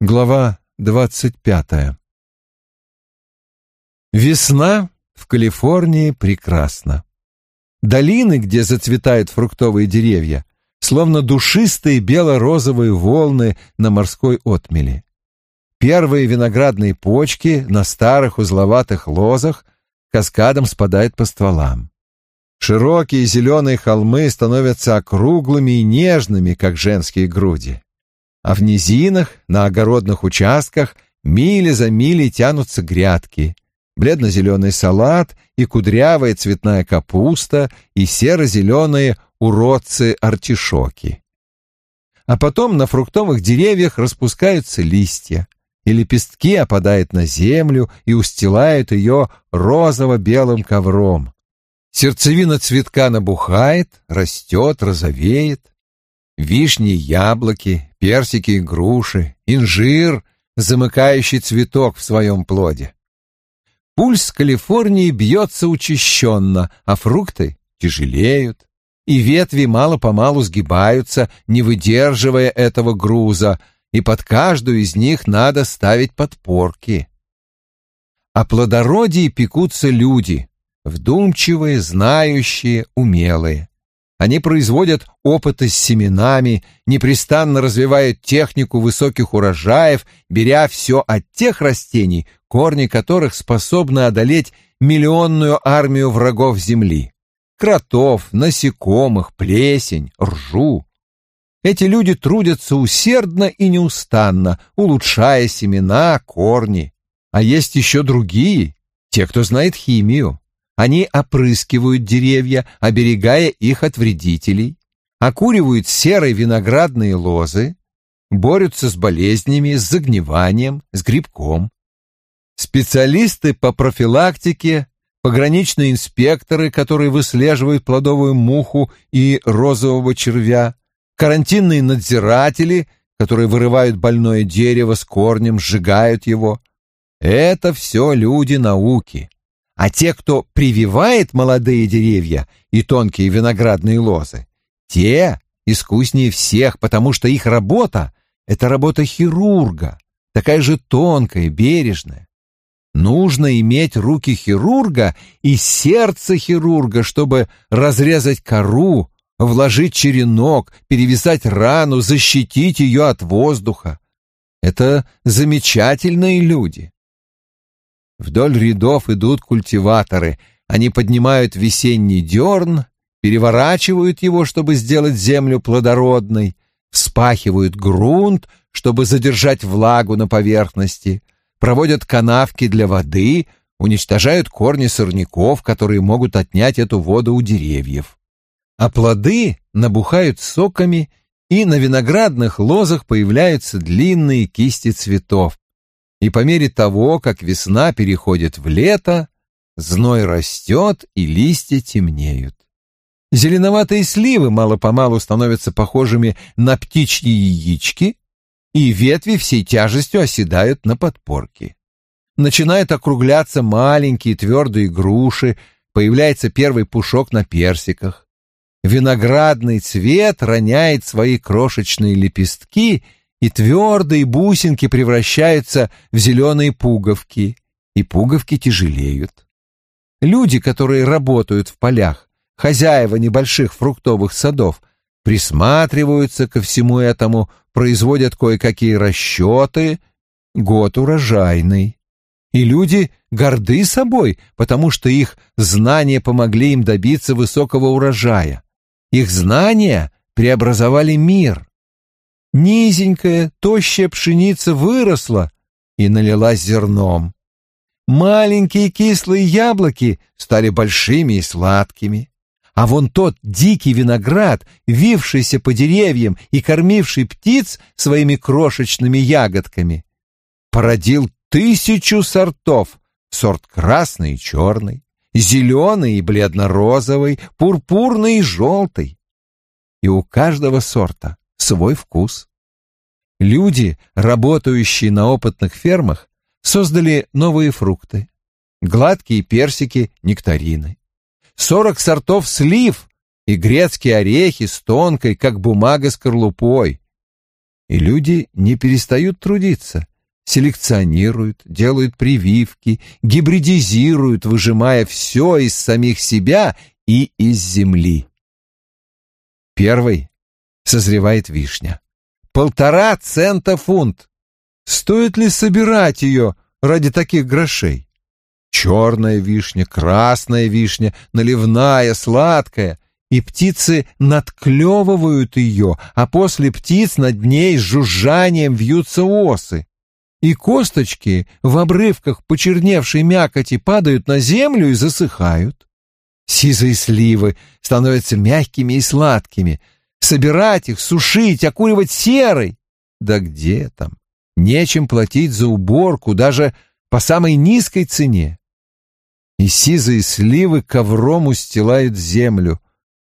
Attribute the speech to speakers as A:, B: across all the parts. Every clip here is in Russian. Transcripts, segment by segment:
A: Глава двадцать пятая. Весна в Калифорнии прекрасна. Долины, где зацветают фруктовые деревья, словно душистые бело-розовые волны на морской отмели. Первые виноградные почки на старых узловатых лозах каскадом спадают по стволам. Широкие зеленые холмы становятся округлыми и нежными, как женские груди а в низинах, на огородных участках, мили за милей тянутся грядки, бледно-зеленый салат и кудрявая цветная капуста и серо-зеленые уродцы-артишоки. А потом на фруктовых деревьях распускаются листья, и лепестки опадают на землю и устилают ее розово-белым ковром. Сердцевина цветка набухает, растет, розовеет. Вишни, яблоки, персики груши, инжир, замыкающий цветок в своем плоде. Пульс Калифорнии бьется учащенно, а фрукты тяжелеют, и ветви мало-помалу сгибаются, не выдерживая этого груза, и под каждую из них надо ставить подпорки. О плодородии пекутся люди, вдумчивые, знающие, умелые. Они производят опыты с семенами, непрестанно развивают технику высоких урожаев, беря все от тех растений, корни которых способны одолеть миллионную армию врагов земли. Кротов, насекомых, плесень, ржу. Эти люди трудятся усердно и неустанно, улучшая семена, корни. А есть еще другие, те, кто знает химию. Они опрыскивают деревья, оберегая их от вредителей, окуривают серой виноградные лозы, борются с болезнями, с загниванием, с грибком. Специалисты по профилактике, пограничные инспекторы, которые выслеживают плодовую муху и розового червя, карантинные надзиратели, которые вырывают больное дерево с корнем, сжигают его. Это все люди науки а те, кто прививает молодые деревья и тонкие виноградные лозы, те искуснее всех, потому что их работа — это работа хирурга, такая же тонкая, бережная. Нужно иметь руки хирурга и сердце хирурга, чтобы разрезать кору, вложить черенок, перевязать рану, защитить ее от воздуха. Это замечательные люди. Вдоль рядов идут культиваторы. Они поднимают весенний дерн, переворачивают его, чтобы сделать землю плодородной, вспахивают грунт, чтобы задержать влагу на поверхности, проводят канавки для воды, уничтожают корни сорняков, которые могут отнять эту воду у деревьев. А плоды набухают соками, и на виноградных лозах появляются длинные кисти цветов, и по мере того, как весна переходит в лето, зной растет и листья темнеют. Зеленоватые сливы мало-помалу становятся похожими на птичьи яички, и ветви всей тяжестью оседают на подпорке. Начинают округляться маленькие твердые груши, появляется первый пушок на персиках. Виноградный цвет роняет свои крошечные лепестки — и твердые бусинки превращаются в зеленые пуговки, и пуговки тяжелеют. Люди, которые работают в полях, хозяева небольших фруктовых садов, присматриваются ко всему этому, производят кое-какие расчеты. Год урожайный. И люди горды собой, потому что их знания помогли им добиться высокого урожая. Их знания преобразовали мир. Низенькая, тощая пшеница выросла и налилась зерном. Маленькие кислые яблоки стали большими и сладкими. А вон тот дикий виноград, вившийся по деревьям и кормивший птиц своими крошечными ягодками, породил тысячу сортов, сорт красный и черный, зеленый и бледно-розовый, пурпурный и желтый. И у каждого сорта свой вкус. Люди, работающие на опытных фермах, создали новые фрукты. Гладкие персики, нектарины. Сорок сортов слив и грецкие орехи с тонкой, как бумага, скорлупой. И люди не перестают трудиться, селекционируют, делают прививки, гибридизируют, выжимая все из самих себя и из земли. Первый созревает вишня. Полтора цента фунт. Стоит ли собирать ее ради таких грошей? Черная вишня, красная вишня, наливная, сладкая. И птицы надклевывают ее, а после птиц над ней с жужжанием вьются осы. И косточки в обрывках почерневшей мякоти падают на землю и засыхают. Сизые сливы становятся мягкими и сладкими. Собирать их, сушить, окуривать серой. Да где там? Нечем платить за уборку, даже по самой низкой цене. И сизые сливы ковром устилают землю.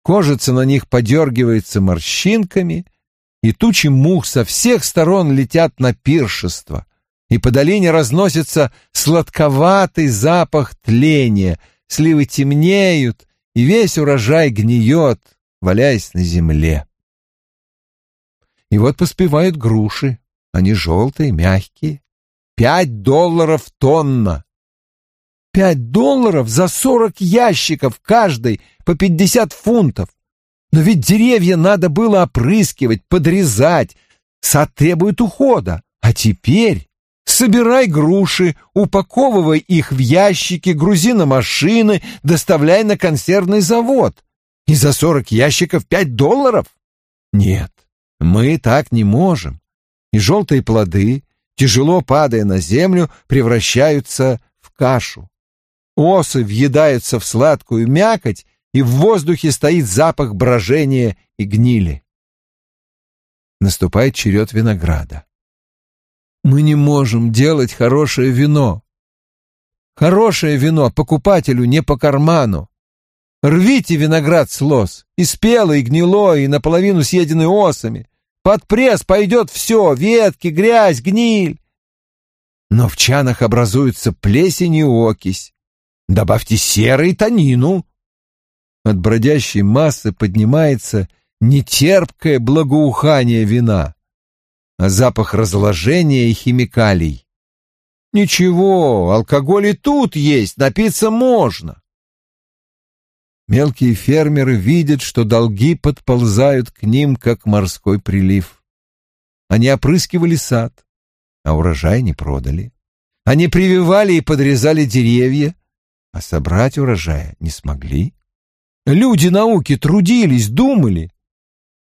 A: Кожица на них подергивается морщинками, и тучи мух со всех сторон летят на пиршество. И по долине разносится сладковатый запах тления, сливы темнеют, и весь урожай гниет, валяясь на земле. И вот поспевают груши, они желтые, мягкие. Пять долларов тонна. Пять долларов за сорок ящиков, каждый по пятьдесят фунтов. Но ведь деревья надо было опрыскивать, подрезать. Сад требует ухода. А теперь собирай груши, упаковывай их в ящики, грузи на машины, доставляй на консервный завод. И за сорок ящиков пять долларов? Нет, мы так не можем и желтые плоды, тяжело падая на землю, превращаются в кашу. Осы въедаются в сладкую мякоть, и в воздухе стоит запах брожения и гнили. Наступает черед винограда. Мы не можем делать хорошее вино. Хорошее вино покупателю не по карману. Рвите виноград с лоз, и спелый, и гнилой, и наполовину съеденный осами. Под пресс пойдет все — ветки, грязь, гниль. Но в чанах образуется плесень и окись. Добавьте серый тонину. От бродящей массы поднимается нетерпкое благоухание вина, а запах разложения и химикалий. Ничего, алкоголь и тут есть, напиться можно. Мелкие фермеры видят, что долги подползают к ним, как морской прилив. Они опрыскивали сад, а урожай не продали. Они прививали и подрезали деревья, а собрать урожая не смогли. Люди науки трудились, думали,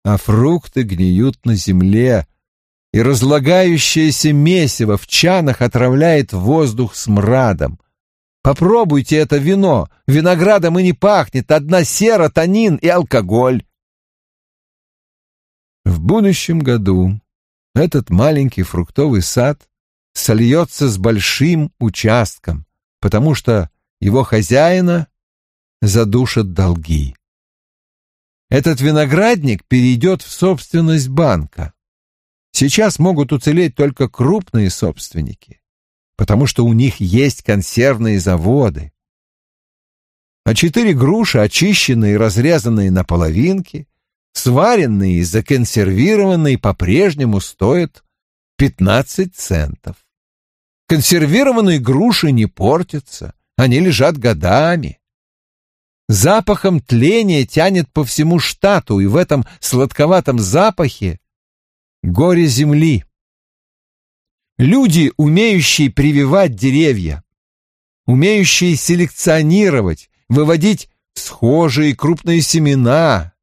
A: а фрукты гниют на земле, и разлагающееся месиво в чанах отравляет воздух смрадом — Попробуйте это вино. Виноградом и не пахнет. Одна сера, танин и алкоголь. В будущем году этот маленький фруктовый сад сольется с большим участком, потому что его хозяина задушат долги. Этот виноградник перейдет в собственность банка. Сейчас могут уцелеть только крупные собственники потому что у них есть консервные заводы. А четыре груши, очищенные и разрезанные на половинки, сваренные и законсервированные, по-прежнему стоят 15 центов. Консервированные груши не портятся, они лежат годами. Запахом тления тянет по всему штату, и в этом сладковатом запахе горе земли. Люди, умеющие прививать деревья, умеющие селекционировать, выводить схожие крупные семена,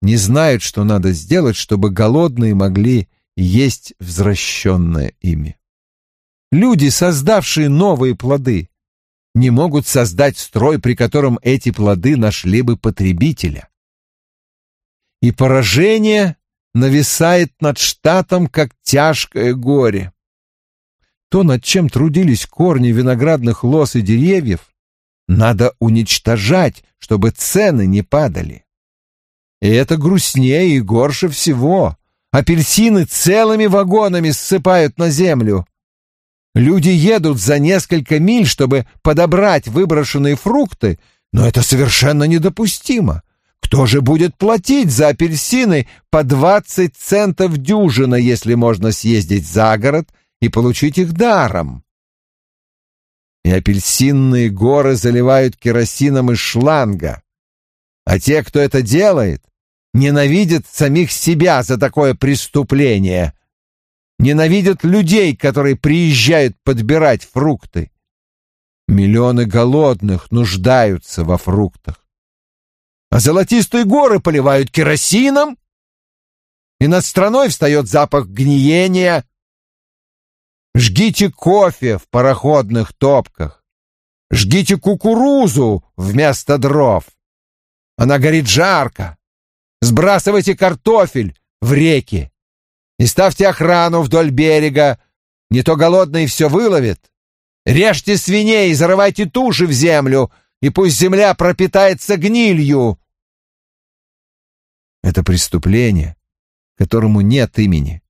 A: не знают, что надо сделать, чтобы голодные могли есть взращенное ими. Люди, создавшие новые плоды, не могут создать строй, при котором эти плоды нашли бы потребителя. И поражение нависает над штатом, как тяжкое горе. То, над чем трудились корни виноградных лоз и деревьев, надо уничтожать, чтобы цены не падали. И это грустнее и горше всего. Апельсины целыми вагонами ссыпают на землю. Люди едут за несколько миль, чтобы подобрать выброшенные фрукты, но это совершенно недопустимо. Кто же будет платить за апельсины по двадцать центов дюжина, если можно съездить за город и получить их даром? И апельсинные горы заливают керосином из шланга. А те, кто это делает, ненавидят самих себя за такое преступление. Ненавидят людей, которые приезжают подбирать фрукты. Миллионы голодных нуждаются во фруктах. А золотистые горы поливают керосином, и над страной встает запах гниения. Жгите кофе в пароходных топках. Жгите кукурузу вместо дров. Она горит жарко. Сбрасывайте картофель в реки и ставьте охрану вдоль берега. Не то голодный все выловит. Режьте свиней зарывайте туши в землю, и пусть земля пропитается гнилью. Это преступление, которому нет имени.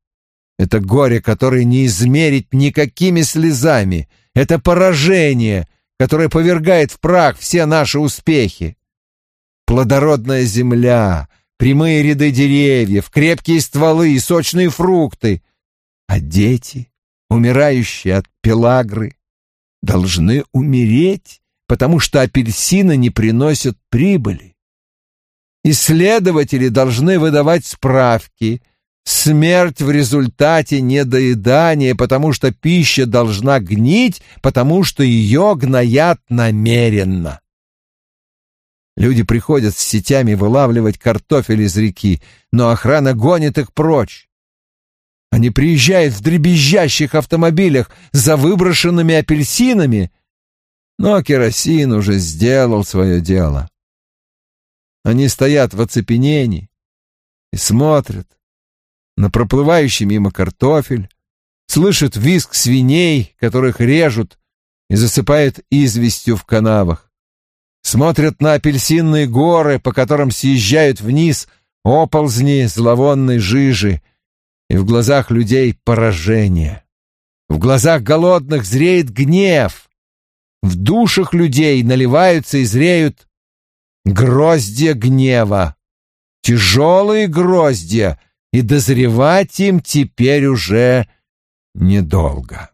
A: Это горе, которое не измерить никакими слезами. Это поражение, которое повергает в прах все наши успехи. Плодородная земля, прямые ряды деревьев, крепкие стволы и сочные фрукты. А дети, умирающие от пелагры, должны умереть, потому что апельсины не приносят прибыли. Исследователи должны выдавать справки. Смерть в результате недоедания, потому что пища должна гнить, потому что ее гноят намеренно. Люди приходят с сетями вылавливать картофель из реки, но охрана гонит их прочь. Они приезжают в дребезжащих автомобилях за выброшенными апельсинами, но керосин уже сделал свое дело. Они стоят в оцепенении и смотрят на проплывающий мимо картофель, слышат визг свиней, которых режут и засыпают известью в канавах смотрят на апельсинные горы, по которым съезжают вниз оползни зловонной жижи, и в глазах людей поражение. В глазах голодных зреет гнев. В душах людей наливаются и зреют гроздья гнева. Тяжелые гроздья, и дозревать им теперь уже недолго.